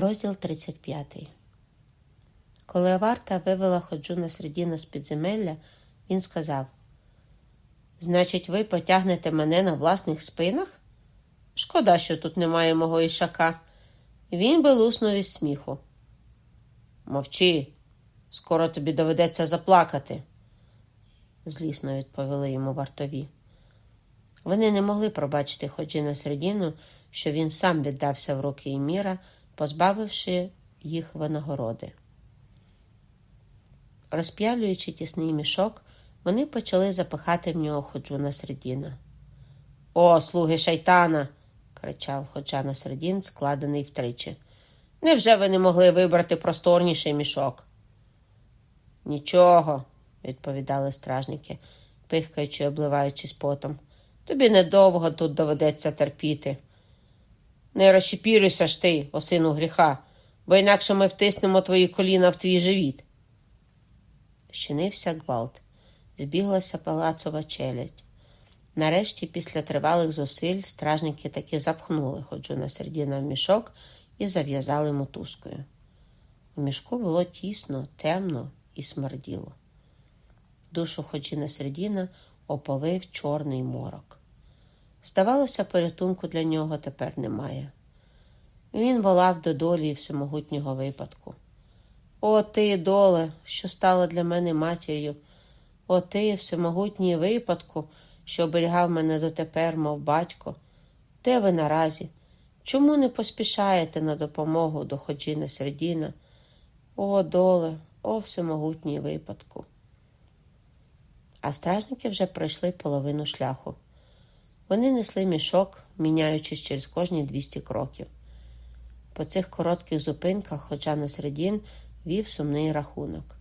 Розділ 35. Коли Аварта вивела Ходжуна Середіна з підземелля, він сказав: Значить, ви потягнете мене на власних спинах? Шкода, що тут немає мого ішака. Він би луснув із сміху. Мовчи, скоро тобі доведеться заплакати, злісно відповіли йому вартові. Вони не могли пробачити Ходжіна Середіну, що він сам віддався в руки Іміра, позбавивши їх винагороди. Розп'ялюючи тісний мішок, вони почали запихати в нього Ходжуна Середіна. О, слуги шайтана! кричав Ходжана Середін, складений втричі. Невже ви не могли вибрати просторніший мішок? Нічого, відповідали стражники, пихкаючи, обливаючись потом. Тобі недовго тут доведеться терпіти. Не розчепірюйся ж ти, осину гріха, бо інакше ми втиснемо твої коліна в твій живіт. Щинився гвалт, збіглася палацова челядь. Нарешті, після тривалих зусиль, стражники таки запхнули ходжуна сердіна в мішок і зав'язали мотузкою. У мішку було тісно, темно і смерділо. Душу ходжіна сердіна оповив чорний морок. Здавалося, порятунку для нього тепер немає. Він волав до долі всемогутнього випадку. О, ти, доле, що стала для мене матір'ю, о ти, всемогутній випадку, що оберігав мене дотепер, мов батько. Де ви наразі? Чому не поспішаєте на допомогу до Ходжіна Сердіна? О, доле, о всемогутній випадку. А стражники вже пройшли половину шляху. Вони несли мішок, міняючись через кожні 200 кроків. По цих коротких зупинках Ходжана Середін вів сумний рахунок,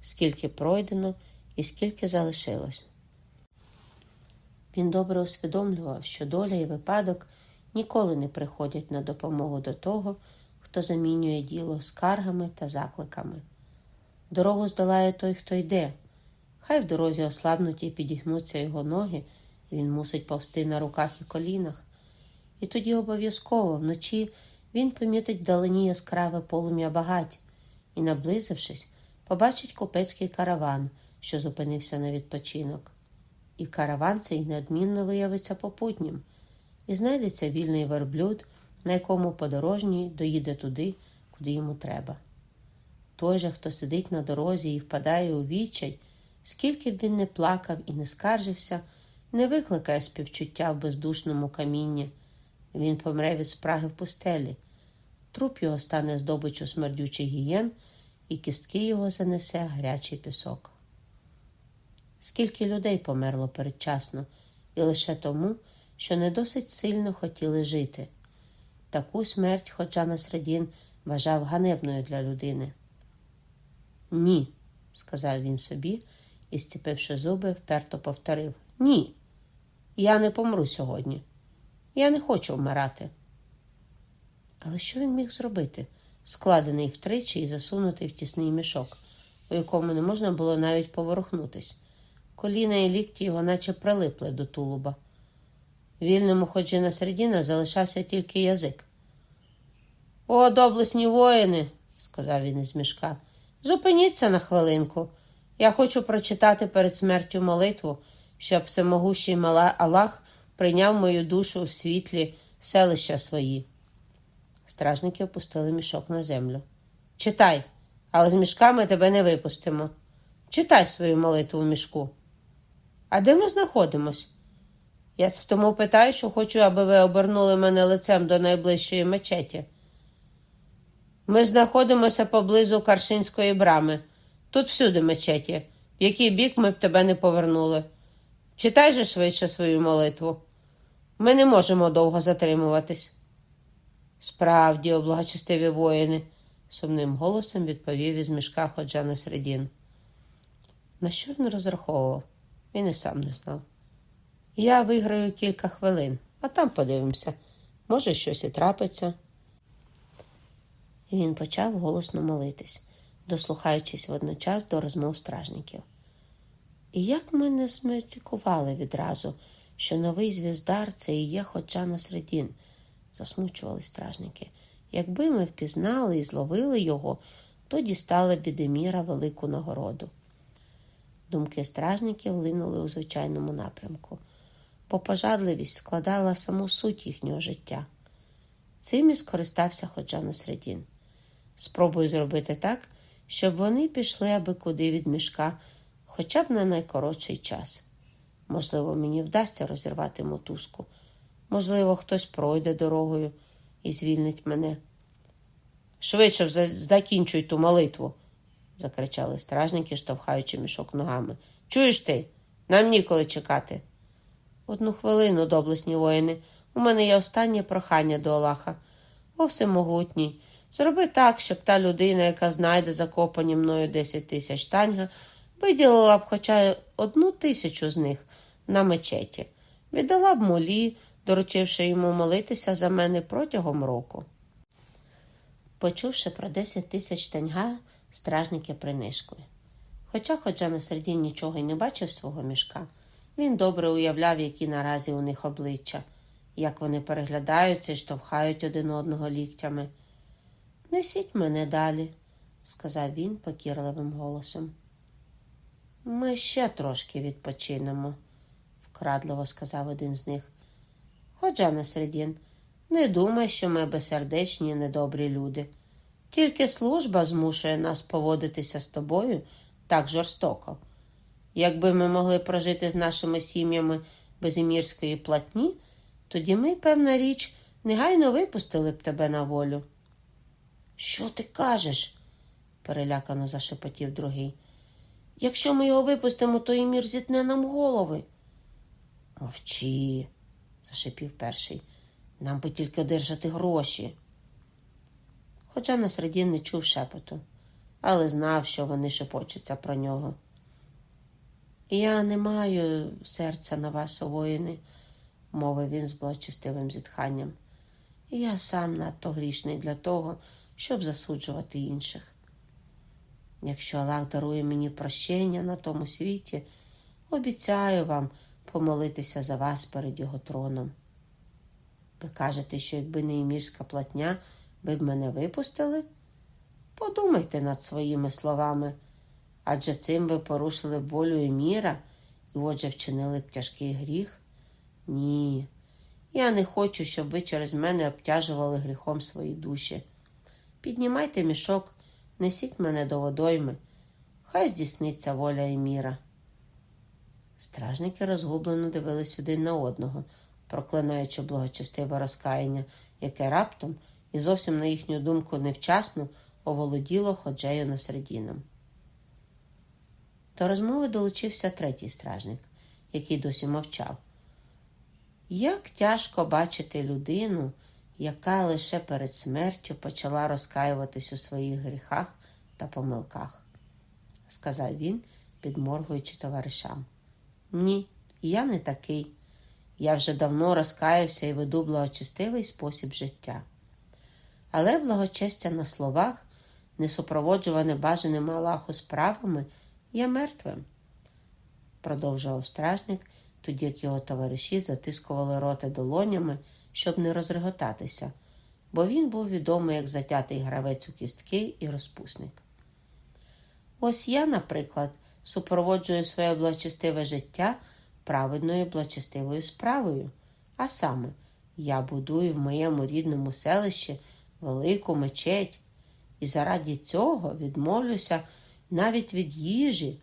скільки пройдено і скільки залишилось. Він добре усвідомлював, що доля і випадок ніколи не приходять на допомогу до того, хто замінює діло скаргами та закликами. Дорогу здолає той, хто йде. Хай в дорозі ослабнуть і підігнуться його ноги, він мусить повсти на руках і колінах. І тоді обов'язково вночі він помітить вдалині яскраве полум'я багать і, наблизившись, побачить купецький караван, що зупинився на відпочинок. І караван цей неодмінно виявиться попутнім, і знайдеться вільний верблюд, на якому подорожній доїде туди, куди йому треба. Той же, хто сидить на дорозі і впадає у відчай, скільки б він не плакав і не скаржився, не викликає співчуття в бездушному камінні. Він помре від спраги в пустелі. Труп його стане здобичу смердючих гієн, і кістки його занесе гарячий пісок. Скільки людей померло передчасно, і лише тому, що не досить сильно хотіли жити. Таку смерть хоча Насредін вважав ганебною для людини. Ні, сказав він собі і, зціпивши зуби, вперто повторив Ні, я не помру сьогодні. Я не хочу вмирати. Але що він міг зробити? Складений втричі і засунутий в тісний мішок, у якому не можна було навіть поворухнутись. Коліна і лікті його наче прилипли до тулуба. Вільному, хоч на середіна, залишався тільки язик. О, доблесні воїни, сказав він із мішка. Зупиніться на хвилинку. Я хочу прочитати перед смертю молитву, щоб всемогущий мала Аллах прийняв мою душу в світлі селища свої. Стражники опустили мішок на землю. Читай, але з мішками тебе не випустимо. Читай свою молитву в мішку. А де ми знаходимось? Я тому питаю, що хочу, аби ви обернули мене лицем до найближчої мечеті. Ми знаходимося поблизу Каршинської брами. Тут всюди мечеті, в який бік ми б тебе не повернули. Читай же швидше свою молитву. Ми не можемо довго затримуватись. Справді, облагочестиві воїни, сумним голосом відповів із мішка Ходжана Середін. На що він розраховував? Він і сам не знав. Я виграю кілька хвилин, а там подивимося. Може, щось і трапиться. І він почав голосно молитись, дослухаючись водночас до розмов стражників. І як ми не зметикували відразу, що новий звіздар це і є Ходжана Середін, засмучували стражники, Якби ми впізнали і зловили його, то дістали б від велику нагороду. Думки стражників линули у звичайному напрямку, бо пожадливість складала саму суть їхнього життя. Цим і скористався Ходжа Насредін. Спробую зробити так, щоб вони пішли аби куди від мішка, хоча б на найкоротший час. Можливо, мені вдасться розірвати мотузку. Можливо, хтось пройде дорогою і звільнить мене. Швидше закінчуй ту молитву, закричали стражники, штовхаючи мішок ногами. Чуєш ти? Нам ніколи чекати. Одну хвилину, доблесні воїни, у мене є останнє прохання до Аллаха. О, всемогутній. Зроби так, щоб та людина, яка знайде закопані мною 10 тисяч танга, виділила б хоча одну тисячу з них на мечеті, віддала б молі, доручивши йому молитися за мене протягом року. Почувши про 10 тисяч танга, стражники принишкли. Хоча Ходжа на серді нічого й не бачив свого мішка, він добре уявляв, які наразі у них обличчя, як вони переглядаються і штовхають один одного ліктями. Несіть мене далі, сказав він покірливим голосом. Ми ще трошки відпочинемо, вкрадливо сказав один з них. Ходжа на середін, не думай, що ми безсердечні і недобрі люди. Тільки служба змушує нас поводитися з тобою так жорстоко. Якби ми могли прожити з нашими сім'ями без імірської платні, тоді ми, певна річ, негайно випустили б тебе на волю. Що ти кажеш? перелякано зашепотів другий. Якщо ми його випустимо, то Імір зітне нам голови. Мовчи, зашипів перший. Нам би тільки одержати гроші. Хоча на середі не чув шепоту, але знав, що вони шепочуться про нього. Я не маю серця на вас, воїни, мовив він з благочестивим зітханням. Я сам надто грішний для того, щоб засуджувати інших. Якщо Аллах дарує мені прощення на тому світі, обіцяю вам помолитися за вас перед його троном. Ви кажете, що якби не імірська платня, ви б мене випустили? Подумайте над своїми словами, адже цим ви порушили б волю Еміра і отже вчинили б тяжкий гріх? Ні, я не хочу, щоб ви через мене обтяжували гріхом свої душі. Піднімайте мішок, несіть мене до водойми, хай здійсниться воля Еміра. Стражники розгублено дивились один на одного, проклинаючи благочестиве розкаяння, яке раптом і зовсім на їхню думку невчасно оволоділо ходжею на середіном. До розмови долучився третій стражник, який досі мовчав. Як тяжко бачити людину, яка лише перед смертю почала розкаюватись у своїх гріхах та помилках, сказав він, підморгуючи товаришам. Ні, я не такий. Я вже давно розкаявся і веду благочестивий спосіб життя. Але благочестя на словах, не супроводжуване бажаними Аллаху справами, є мертвим, продовжував стражник, тоді як його товариші затискували роти долонями, щоб не розреготатися, бо він був відомий як затятий гравець у кістки і розпусник. Ось я, наприклад, супроводжую своє благочестиве життя праведною благочестивою справою, а саме, я будую в моєму рідному селищі велику мечеть, і заради цього відмовлюся навіть від їжі.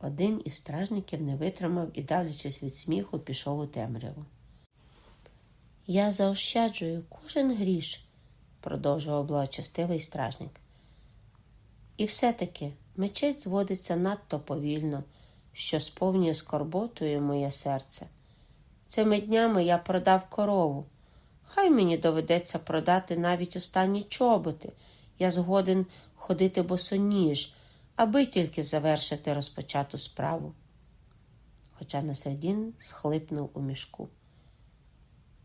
Один із стражників не витримав і, давлячись від сміху, пішов у темряву. Я заощаджую кожен гріш, продовжував благочестивий стражник. І все-таки мечеть зводиться надто повільно, що сповнює скорботою моє серце. Цими днями я продав корову. Хай мені доведеться продати навіть останні чоботи. Я згоден ходити босоніж, аби тільки завершити розпочату справу. Хоча Насердін схлипнув у мішку.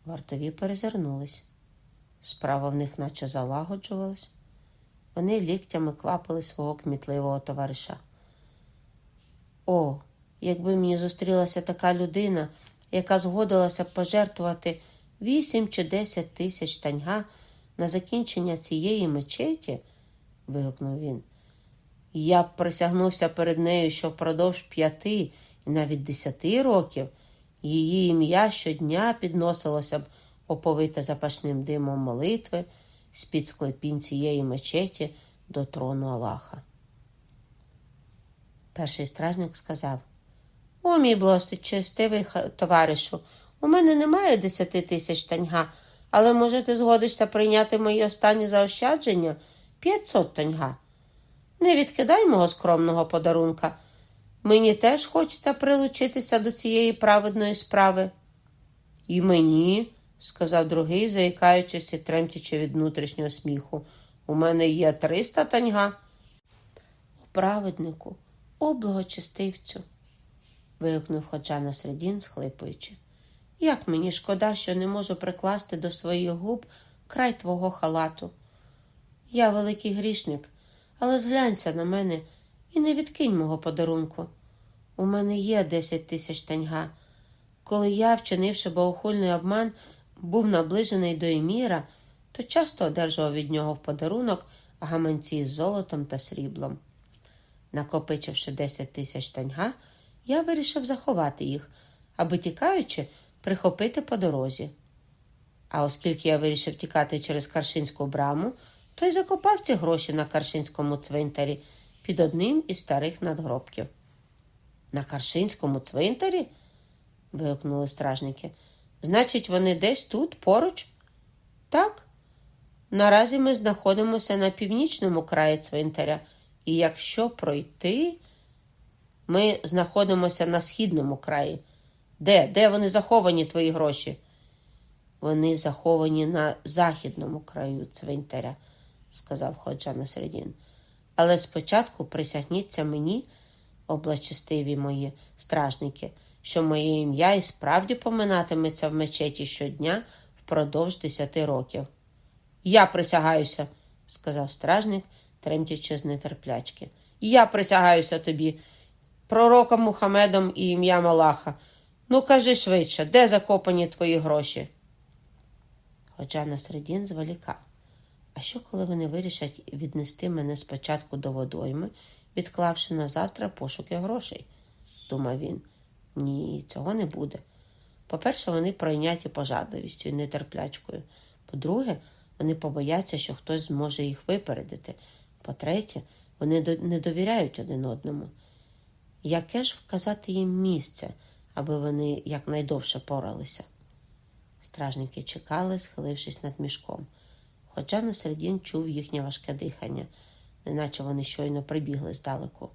Вартові перезирнулись. Справа в них наче залагоджувалась. Вони ліктями квапили свого кмітливого товариша. О, якби мені зустрілася така людина, яка згодилася пожертвувати вісім чи десять тисяч таньга на закінчення цієї мечеті, вигукнув він, я б присягнувся перед нею, що впродовж п'яти і навіть десяти років її ім'я щодня підносилося б оповите запашним димом молитви з-під склепінь цієї мечеті до трону Аллаха. Перший стражник сказав О, мій честивий товаришу, у мене немає десяти тисяч таньга, але, може, ти згодишся прийняти мої останні заощадження п'ятсот таньга. Не відкидай мого скромного подарунка. Мені теж хочеться прилучитися до цієї праведної справи. І мені, сказав другий, заїкаючись і тремтячи від внутрішнього сміху, у мене є триста таньга. У праведнику, о благочестивцю, вигукнув ходжа на середін, схлипуючи. Як мені шкода, що не можу прикласти до своїх губ край твого халату. Я великий грішник, але зглянься на мене і не відкинь мого подарунку. У мене є десять тисяч таньга. Коли я, вчинивши богохульний обман, був наближений до Еміра, то часто одержував від нього в подарунок гаманці з золотом та сріблом. Накопичивши десять тисяч таньга, я вирішив заховати їх, аби тікаючи, прихопити по дорозі. А оскільки я вирішив тікати через Каршинську браму, то й закопав ці гроші на Каршинському цвинтарі під одним із старих надгробків. На Каршинському цвинтарі? вигукнули стражники. Значить, вони десь тут, поруч? Так. Наразі ми знаходимося на північному краї цвинтаря, і якщо пройти, ми знаходимося на східному краї. Де? Де вони заховані, твої гроші? Вони заховані на західному краю цвинтаря, сказав ходжа на середін. Але спочатку присягніться мені, облачестиві мої стражники, що моє ім'я і справді поминатиметься в мечеті щодня впродовж десяти років. Я присягаюся, сказав стражник, тремтячи з нетерплячки. Я присягаюся тобі, пророком Мухамедом і ім'ям Аллаха. Ну, кажи швидше, де закопані твої гроші? Хоча на середін зволікав. А що, коли вони вирішать віднести мене спочатку до водойми, відклавши на завтра пошуки грошей? думав він. Ні, цього не буде. По-перше, вони пройняті пожадливістю і нетерплячкою. По-друге, вони побояться, що хтось зможе їх випередити. По-третє, вони не довіряють один одному. Яке ж вказати їм місце? аби вони якнайдовше поралися. Стражники чекали, схилившись над мішком. Хоча на середін чув їхнє важке дихання, неначе вони щойно прибігли здалеку.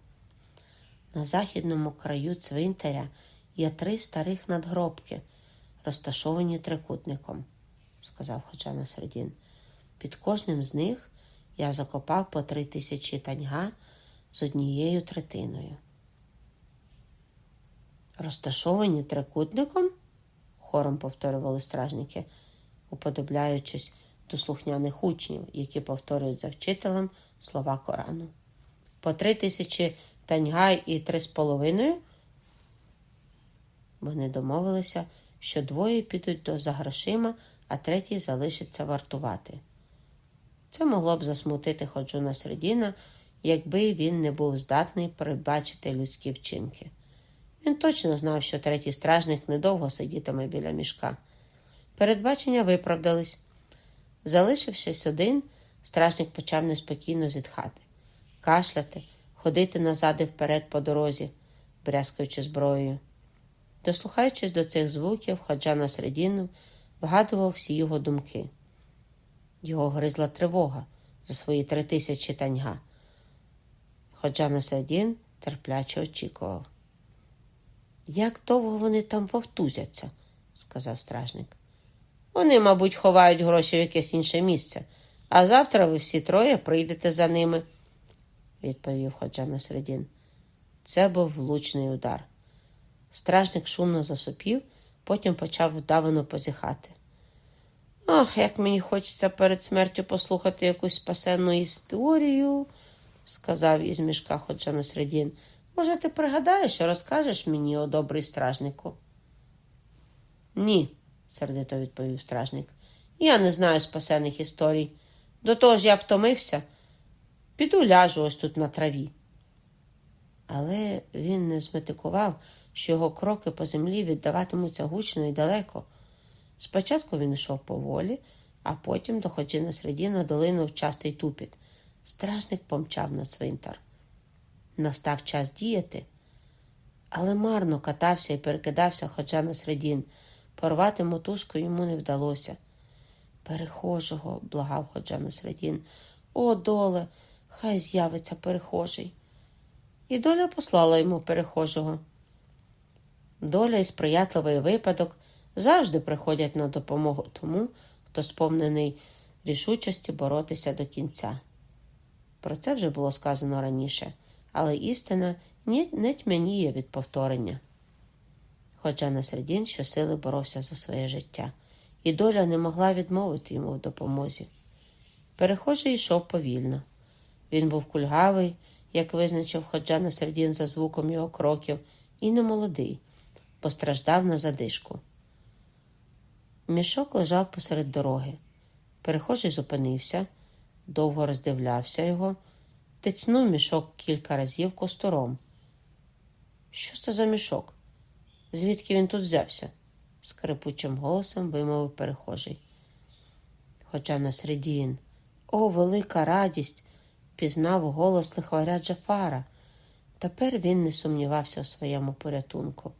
На західному краю цвинтаря є три старих надгробки, розташовані трикутником, сказав Хоча на середін. Під кожним з них я закопав по три тисячі таньга з однією третиною. Розташовані трикутником? хором повторювали стражники, уподобляючись до слухняних учнів, які повторюють за вчителем слова Корану. По три тисячі таньга і три з половиною. Вони домовилися, що двоє підуть до за грошима, а третій залишиться вартувати. Це могло б засмутити ходжуна Середіна, якби він не був здатний передбачити людські вчинки. Він точно знав, що третій стражник недовго сидітиме біля мішка. Передбачення виправдались. Залишившись один, стражник почав неспокійно зітхати, кашляти, ходити назад і вперед по дорозі, брязкаючи зброєю. Дослухаючись до цих звуків, ходжа на середину, вгадував всі його думки. Його гризла тривога за свої три тисячі таньга. Ходжа на середін терпляче очікував. Як довго вони там вовтузяться, сказав стражник. Вони, мабуть, ховають гроші в якесь інше місце, а завтра ви всі троє прийдете за ними, відповів ходжа на середін. Це був влучний удар. Стражник шумно засопів, потім почав вдавано позіхати. Ох, як мені хочеться перед смертю послухати якусь спасенну історію, сказав із мішка ходжа на середін. Може, ти пригадаєш і розкажеш мені, о добрий стражнику? Ні, сердито відповів стражник. Я не знаю спасених історій. До того ж я втомився. Піду ляжу ось тут на траві. Але він не зметикував, що його кроки по землі віддаватимуться гучно і далеко. Спочатку він йшов поволі, а потім, доходячи на середину, долинув частий тупіт. Стражник помчав на цвинтар. Настав час діяти, але марно катався і перекидався хоча на середін. Порвати мотузку йому не вдалося. Перехожого, благав ходжа на середін. О, доле, хай з'явиться перехожий. І доля послала йому перехожого. Доля і сприятливий випадок завжди приходять на допомогу тому, хто сповнений рішучості боротися до кінця. Про це вже було сказано раніше, але істина не тьмяніє від повторення. Хоча на середін щосили боровся за своє життя, і доля не могла відмовити йому в допомозі. Перехожий йшов повільно. Він був кульгавий, як визначив ходжа на середін за звуком його кроків, і немолодий, постраждав на задишку. Мішок лежав посеред дороги. Перехожий зупинився, довго роздивлявся його, тицнув мішок кілька разів костором. Що це за мішок? Звідки він тут взявся? скрипучим голосом вимовив перехожий. Хоча на середін, о, велика радість! пізнав голос лихваря Джафара. Тепер він не сумнівався у своєму порятунку,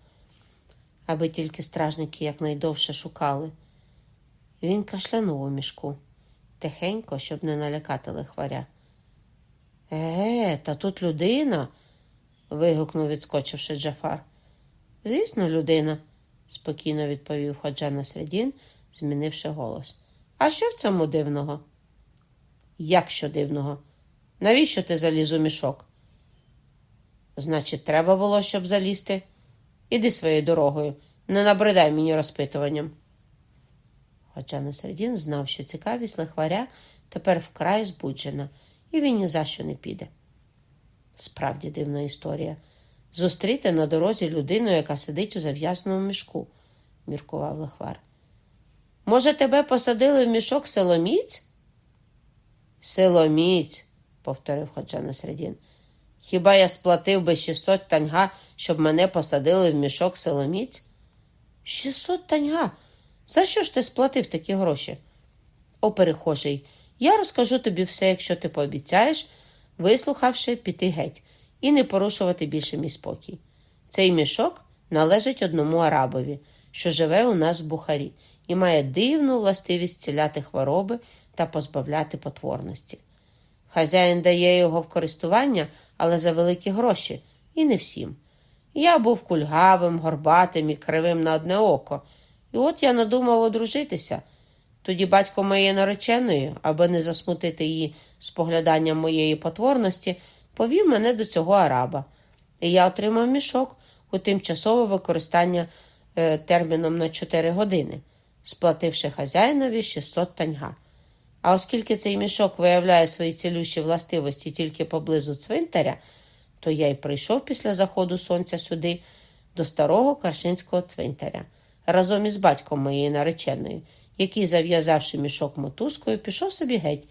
аби тільки стражники якнайдовше шукали. Він кашлянув у мішку, тихенько, щоб не налякати лихваря. Е, та тут людина. вигукнув, відскочивши Джафар. Звісно, людина, спокійно відповів ходжа на середін, змінивши голос. А що в цьому дивного? Як що дивного? Навіщо ти заліз у мішок? Значить, треба було, щоб залізти. Іди своєю дорогою, не набридай мені розпитуванням. Хоча Насередін знав, що цікавість лихваря тепер вкрай збуджена, і він ні за що не піде. Справді дивна історія. Зустріти на дорозі людину, яка сидить у зав'язаному мішку, міркував лихвар. Може, тебе посадили в мішок силоміць? Силоміць, повторив Ходжа Насредін. Хіба я сплатив би 600 таньга, щоб мене посадили в мішок силоміць? 600 таньга. За що ж ти сплатив такі гроші? О, перехожий, я розкажу тобі все, якщо ти пообіцяєш, вислухавши, піти геть і не порушувати більше мій спокій. Цей мішок належить одному арабові, що живе у нас в Бухарі, і має дивну властивість ціляти хвороби та позбавляти потворності. Хазяїн дає його в користування, але за великі гроші, і не всім. Я був кульгавим, горбатим і кривим на одне око, і от я надумав одружитися. Тоді батько моєї нареченої, аби не засмутити її спогляданням моєї потворності, повів мене до цього араба, і я отримав мішок у тимчасове використання е, терміном на 4 години, сплативши хазяїнові 600 таньга. А оскільки цей мішок виявляє свої цілющі властивості тільки поблизу цвинтаря, то я й прийшов після заходу сонця сюди, до старого Каршинського цвинтаря, разом із батьком моєї нареченої, який, зав'язавши мішок мотузкою, пішов собі геть,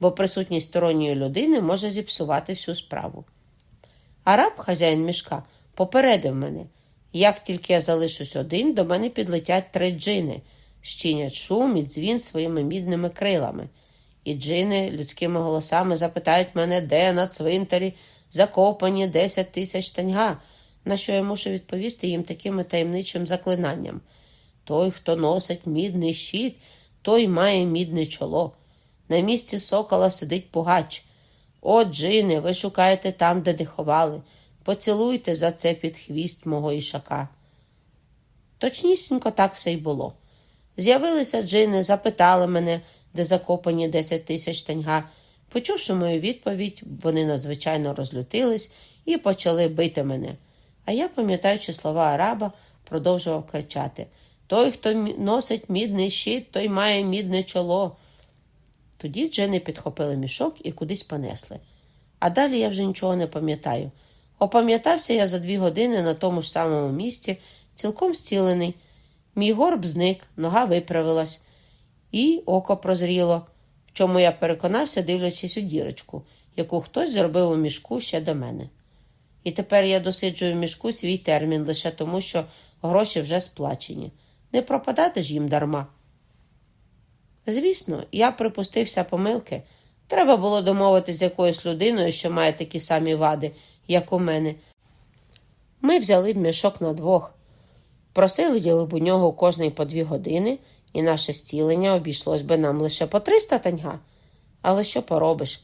бо присутність сторонньої людини може зіпсувати всю справу. Араб, хазяїн мішка, попередив мене як тільки я залишусь один, до мене підлетять три джини – щинять шум і дзвін своїми мідними крилами. І джини людськими голосами запитають мене, де на цвинтарі закопані 10 тисяч таньга, на що я мушу відповісти їм таким таємничим заклинанням. Той, хто носить мідний щит, той має мідне чоло. На місці сокола сидить пугач. О, джини, ви шукаєте там, де диховали. Поцілуйте за це під хвіст мого ішака. Точнісінько так все й було. З'явилися джини, запитали мене, де закопані 10 тисяч таньга. Почувши мою відповідь, вони надзвичайно розлютились і почали бити мене. А я, пам'ятаючи слова араба, продовжував кричати Той, хто носить мідний щит, той має мідне чоло. Тоді джини підхопили мішок і кудись понесли. А далі я вже нічого не пам'ятаю. Опам'ятався я за дві години на тому ж самому місці, цілком зцілений. Мій горб зник, нога виправилась, і око прозріло, в чому я переконався, дивлячись у дірочку, яку хтось зробив у мішку ще до мене. І тепер я досиджую в мішку свій термін лише тому, що гроші вже сплачені. Не пропадати ж їм дарма. Звісно, я припустився помилки. Треба було домовитися з якоюсь людиною, що має такі самі вади, як у мене. Ми взяли б мішок на двох, просили б у нього кожний по дві години, і наше стілення обійшлось би нам лише по 300 таньга. Але що поробиш?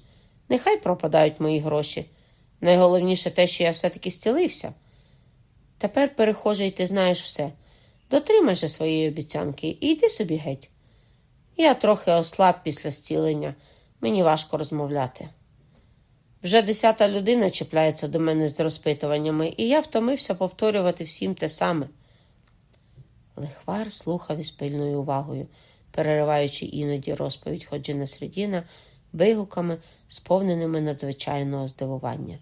Нехай пропадають мої гроші. Найголовніше те, що я все-таки стілився. Тепер, перехожий, ти знаєш все. Дотримай же своєї обіцянки і йди собі геть. Я трохи ослаб після стілення, мені важко розмовляти. Вже десята людина чіпляється до мене з розпитуваннями, і я втомився повторювати всім те саме. Лихвар слухав із пильною увагою, перериваючи іноді розповідь Ходжина Средіна вигуками, сповненими надзвичайного здивування.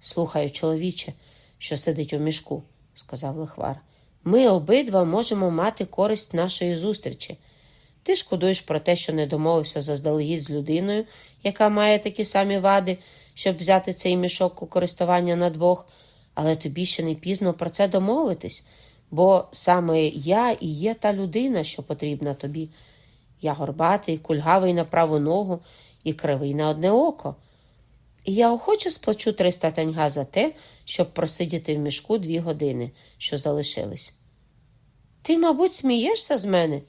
Слухаю, чоловіче, що сидить у мішку, сказав лихвар. Ми обидва можемо мати користь нашої зустрічі. Ти шкодуєш про те, що не домовився заздалегідь з людиною, яка має такі самі вади, щоб взяти цей мішок у користування на двох, але тобі ще не пізно про це домовитись, бо саме я і є та людина, що потрібна тобі. Я горбатий, кульгавий на праву ногу і кривий на одне око. Я охоче сплачу 300 таньга за те, щоб просидіти в мішку дві години, що залишились. Ти, мабуть, смієшся з мене,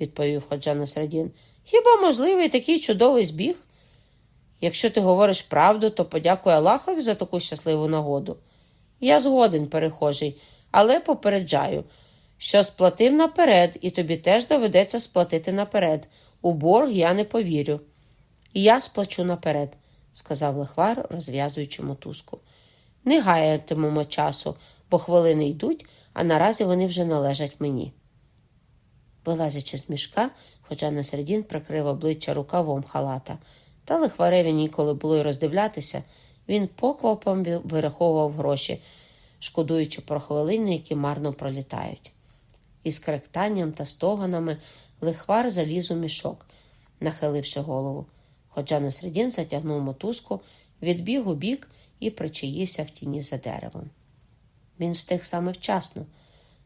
відповів Ходжа Насрадін. Хіба можливий такий чудовий збіг? Якщо ти говориш правду, то подякуй Аллахові за таку щасливу нагоду. Я згоден, перехожий, але попереджаю, що сплатив наперед, і тобі теж доведеться сплатити наперед. У борг я не повірю. Я сплачу наперед, сказав лихвар, розв'язуючи мотузку. Не гаятимемо часу, бо хвилини йдуть, а наразі вони вже належать мені. Вилазячи з мішка, хоча на середін прикрив обличчя рукавом халата, та лихвареві ніколи було й роздивлятися, він поквапом вираховував гроші, шкодуючи про хвилини, які марно пролітають. Із кректанням та стоганами лихвар заліз у мішок, нахиливши голову. Хоча на середін затягнув мотузку, відбіг у бік і причаївся в тіні за деревом. Він встиг саме вчасно.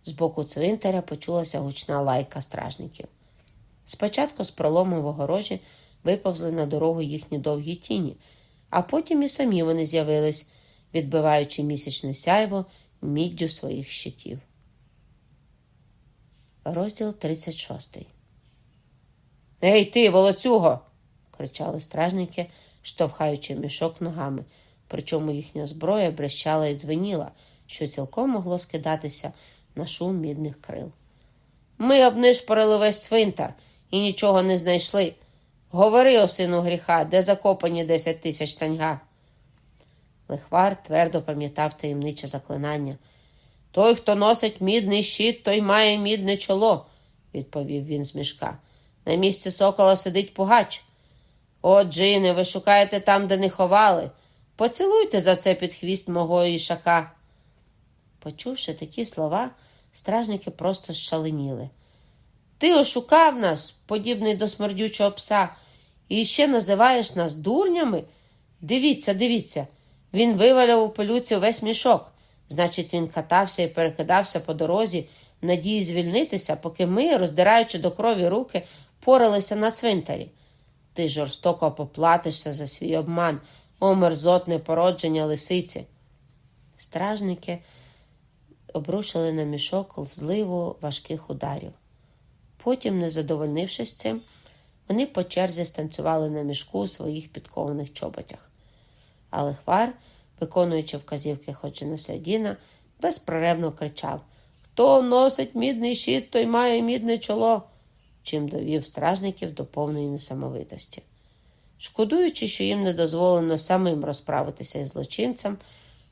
З боку цвинтаря почулася гучна лайка стражників. Спочатку з пролому в огорожі виповзли на дорогу їхні довгі тіні, а потім і самі вони з'явились, відбиваючи місячне сяйво міддю своїх щитів. Розділ 36 Ей ти, волоцюго! Кричали стражники, штовхаючи мішок ногами, причому їхня зброя брещала і дзвеніла, що цілком могло скидатися на шум мідних крил. Ми обнишпорили весь цвинтар і нічого не знайшли. Говори, о сину гріха, де закопані десять тисяч таньга. Лихвар твердо пам'ятав таємниче заклинання. Той, хто носить мідний щит, той має мідне чоло, відповів він з мішка. На місці сокола сидить пугач. О, Джине, ви шукаєте там, де не ховали. Поцілуйте за це під хвіст мого ішака. Почувши такі слова, стражники просто шаленіли. Ти ошукав нас, подібний до смердючого пса, і ще називаєш нас дурнями? Дивіться, дивіться, він виваляв у пилюці весь мішок. Значить, він катався і перекидався по дорозі, надії звільнитися, поки ми, роздираючи до крові руки, поралися на цвинтарі. Ти жорстоко поплатишся за свій обман, о мерзотне породження лисиці. Стражники обрушили на мішок зливу важких ударів. Потім, не задовольнившись цим, вони по черзі станцювали на мішку у своїх підкованих чоботях. Але хвар, виконуючи вказівки Ходжина Сердіна, безпроревно кричав Хто носить мідний щит, той має мідне чоло, чим довів стражників до повної несамовитості. Шкодуючи, що їм не дозволено самим розправитися із злочинцем,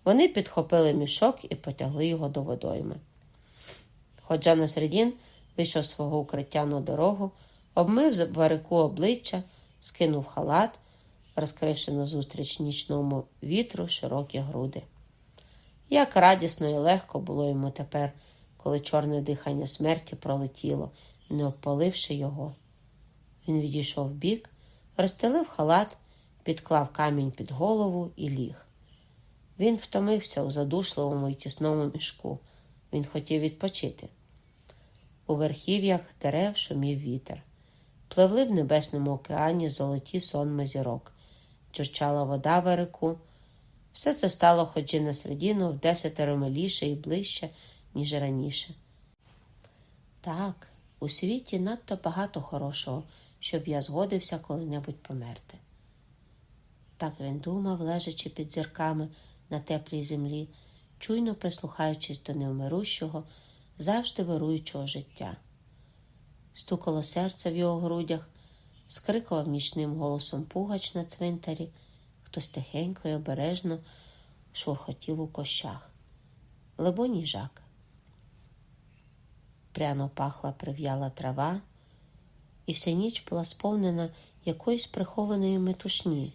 вони підхопили мішок і потягли його до водойми. Ходжа на середін вийшов свого укриття на дорогу, обмив варику обличчя, скинув халат, розкривши назустріч нічному вітру широкі груди. Як радісно і легко було йому тепер, коли чорне дихання смерті пролетіло, не обпаливши його. Він відійшов бік, розстелив халат, підклав камінь під голову і ліг. Він втомився у задушливому і тісному мішку. Він хотів відпочити. У верхів'ях дерев шумів вітер. Пливли в небесному океані золоті сонми зірок, чурчала вода в реку. Все це стало хоч і на середину в десятеро миліше і ближче, ніж раніше. Так, у світі надто багато хорошого, щоб я згодився коли-небудь померти. Так він думав, лежачи під зірками на теплій землі, чуйно прислухаючись до невмирущого, завжди вируючого життя. Стукало серце в його грудях, скрикував нічним голосом пугач на цвинтарі, хтось тихенько й обережно шурхотів у кощах. Лебоній жак. Пряно пахла прив'яла трава, і вся ніч була сповнена якоїсь прихованої метушні,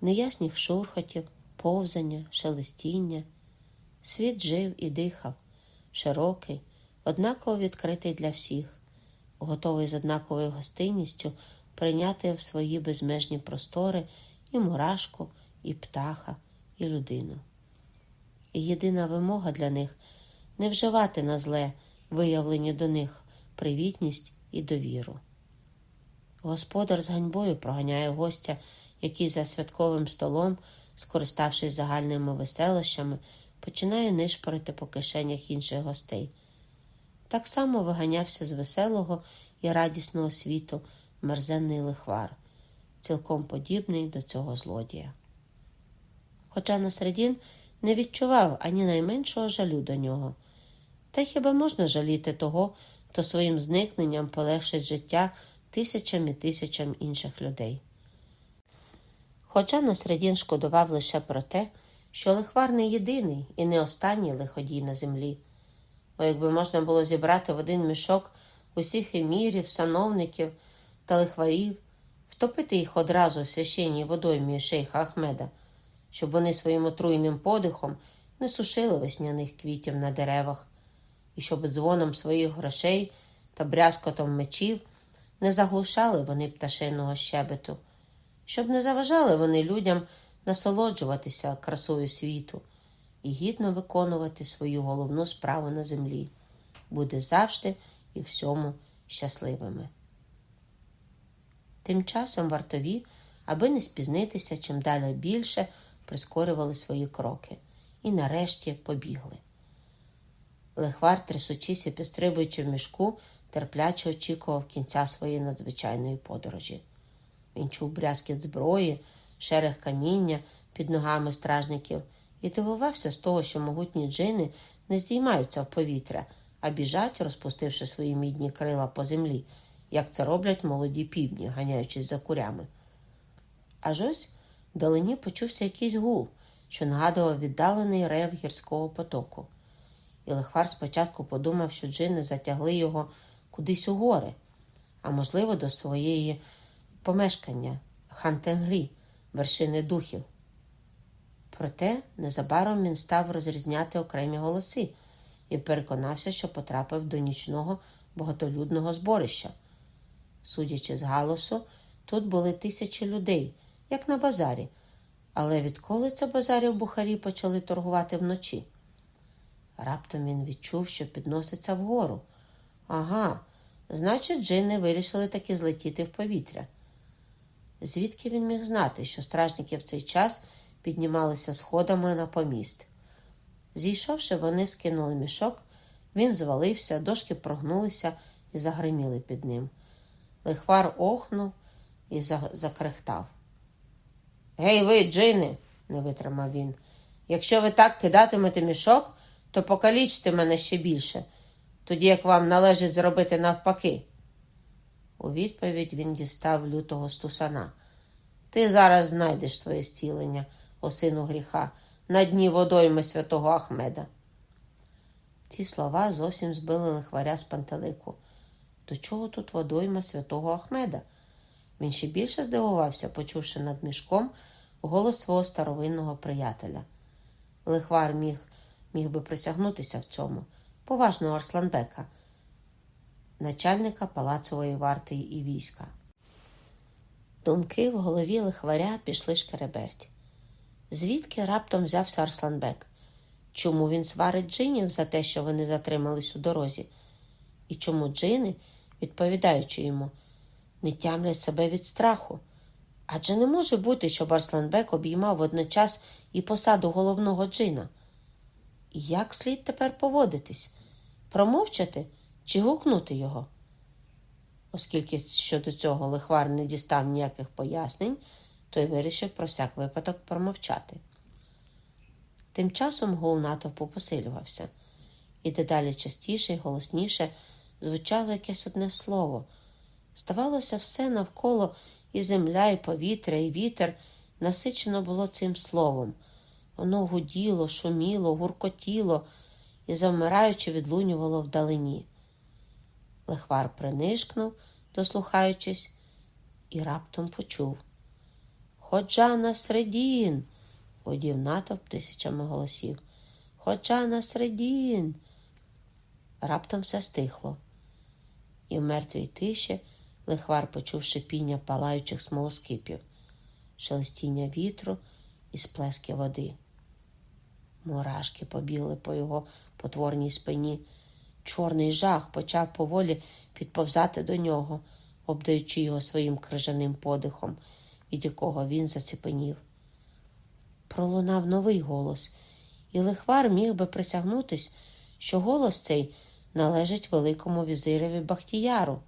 неясних шурхотів, повзання, шелестіння. Світ жив і дихав, широкий, однаково відкритий для всіх, готовий з однаковою гостинністю прийняти в свої безмежні простори і мурашку, і птаха, і людину. І єдина вимога для них не вживати на зле виявлені до них привітність і довіру. Господар з ганьбою проганяє гостя, який за святковим столом, скориставшись загальними веселощами, починає нишпорити по кишенях інших гостей. Так само виганявся з веселого і радісного світу мерзенний лихвар, цілком подібний до цього злодія. Хоча Насредін не відчував ані найменшого жалю до нього. Та хіба можна жаліти того, хто своїм зникненням полегшить життя тисячам і тисячам інших людей? Хоча Насредін шкодував лише про те, що лихвар не єдиний і не останній лиходій на землі. Бо якби можна було зібрати в один мішок усіх емірів, сановників та лихварів, втопити їх одразу в священній водоймі шейха Ахмеда, щоб вони своїм отруйним подихом не сушили весняних квітів на деревах, і щоб дзвоном своїх грошей та брязкотом мечів не заглушали вони пташиного щебету, щоб не заважали вони людям насолоджуватися красою світу і гідно виконувати свою головну справу на землі, буде завжди і всьому щасливими. Тим часом вартові, аби не спізнитися чим далі більше, прискорювали свої кроки і нарешті побігли. Лихвар, трясучись і підстрибуючи в мішку, терпляче очікував кінця своєї надзвичайної подорожі. Він чув брязкіт зброї, шерех каміння під ногами стражників і дивувався з того, що могутні джини не здіймаються в повітря, а біжать, розпустивши свої мідні крила по землі, як це роблять молоді півдні, ганяючись за курями. Аж ось вдалині почувся якийсь гул, що нагадував віддалений рев гірського потоку. І лихвар спочатку подумав, що джини затягли його кудись у гори, а можливо, до своєї помешкання Хантенгрі, вершини духів. Проте незабаром він став розрізняти окремі голоси і переконався, що потрапив до нічного багатолюдного зборища. Судячи з галасу, тут були тисячі людей, як на базарі. Але відколи це базарі в Бухарі почали торгувати вночі? Раптом він відчув, що підноситься вгору. Ага, значить, джини вирішили таки злетіти в повітря. Звідки він міг знати, що стражники в цей час піднімалися сходами на поміст? Зійшовши, вони скинули мішок, він звалився, дошки прогнулися і загриміли під ним. Лихвар охнув і закрехтав. Гей, ви, джини, не витримав він. Якщо ви так кидатимете мішок, то покалічте мене ще більше, тоді як вам належить зробити навпаки. У відповідь він дістав лютого стусана. Ти зараз знайдеш своє стілення, о сину гріха, на дні водойми святого Ахмеда. Ці слова зовсім збили лихваря з пантелику. До чого тут водойма святого Ахмеда? Він ще більше здивувався, почувши над мішком голос свого старовинного приятеля. Лихвар міг міг би присягнутися в цьому, поважного Арсланбека. начальника палацової варти і війська. Думки в голові лихваря пішли шкереберть. Звідки раптом взявся Арсланбек? Чому він сварить джинів за те, що вони затримались у дорозі? І чому джини, відповідаючи йому, не тямлять себе від страху? Адже не може бути, щоб Арсланбек обіймав водночас і посаду головного джина. Як слід тепер поводитись? Промовчати чи гукнути його? Оскільки щодо цього лихвар не дістав ніяких пояснень, той вирішив про всяк випадок промовчати. Тим часом гул натовпу посилювався, і дедалі частіше й голосніше звучало якесь одне слово. Здавалося, все навколо і земля, і повітря, і вітер насичено було цим словом. Воно гуділо, шуміло, гуркотіло і, завмираючи, відлунювало вдалині. Лихвар принишкнув, дослухаючись, і раптом почув. Ходжа на середін, водів натовп тисячами голосів. Ходжа на середін. Раптом все стихло, і в мертвій тиші лихвар почув шипіння палаючих смолоскипів, шелестіння вітру і сплески води. Мурашки побігли по його потворній спині. Чорний жах почав поволі підповзати до нього, обдаючи його своїм крижаним подихом, від якого він заціпенів. Пролунав новий голос, і лихвар міг би присягнутись, що голос цей належить великому візиреві Бахтіяру.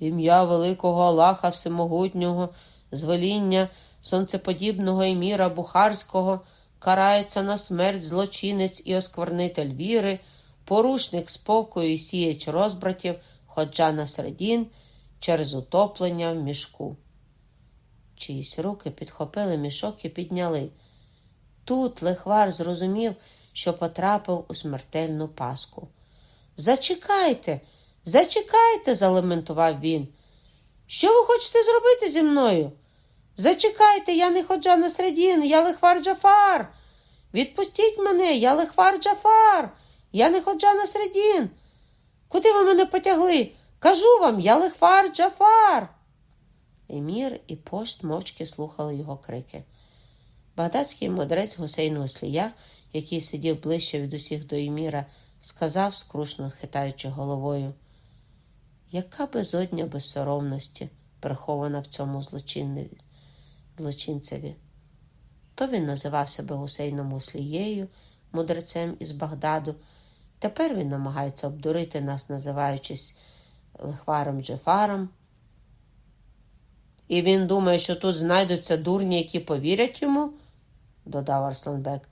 В ім'я великого Аллаха Всемогутнього, звеління сонцеподібного еміра Бухарського, карається на смерть злочинець і осквернитель віри, порушник спокою і сіяч розбратів, ходжа на середін через утоплення в мішку. Чиїсь руки підхопили мішок і підняли. Тут лихвар зрозумів, що потрапив у смертельну паску. Зачекайте, зачекайте, залементував він. Що ви хочете зробити зі мною? Зачекайте, я не ходжа на середін, я лихвар Джафар. Відпустіть мене, я лихвар Джафар, я не ходжа на середін. Куди ви мене потягли? Кажу вам, я лихвар Джафар. Емір і пошт мовчки слухали його крики. Багдадський мудрець Гусейн Гуслія, який сидів ближче від усіх до Еміра, сказав, скрушно хитаючи головою. Яка безодня безсоромності прихована в цьому злочинцеві? То він називав себе Гусейном Гуслією, мудрецем із Багдаду. Тепер він намагається обдурити нас, називаючись лихваром Джефаром. І він думає, що тут знайдуться дурні, які повірять йому, додав Арсланбек.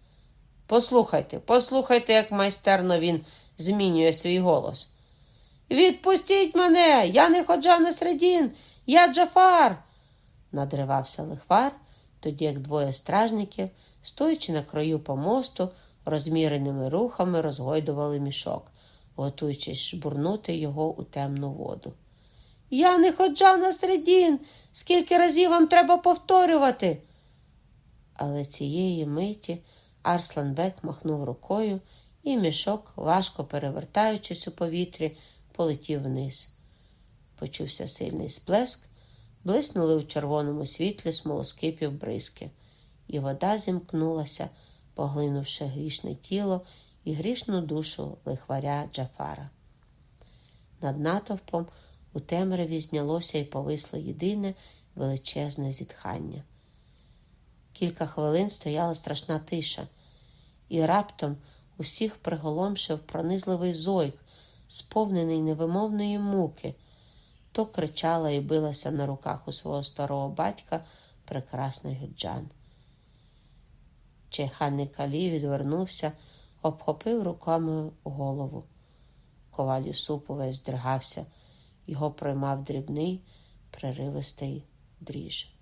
Послухайте, послухайте, як майстерно він змінює свій голос. Відпустіть мене, я не ходжа на середін, я Джафар, надривався лихвар, тоді як двоє стражників, стоячи на краю помосту, розміреними рухами розгойдували мішок, готуючись шбурнути його у темну воду. Я не ходжа на середін, скільки разів вам треба повторювати. Але цієї миті Арсланбек махнув рукою, і мішок, важко перевертаючись у повітрі, полетів вниз. Почувся сильний сплеск, блиснули у червоному світлі смолоскипів бризки, і вода зімкнулася, поглинувши грішне тіло і грішну душу лихваря Джафара. Над натовпом у темряві знялося і повисло єдине величезне зітхання. Кілька хвилин стояла страшна тиша, і раптом усіх приголомшив пронизливий зойк, сповнений невимовної муки, то кричала і билася на руках у свого старого батька прекрасний Гюджан. Чайханий калі відвернувся, обхопив руками голову. Коваль Юсуп увесь здригався, його проймав дрібний, преривистий дріж.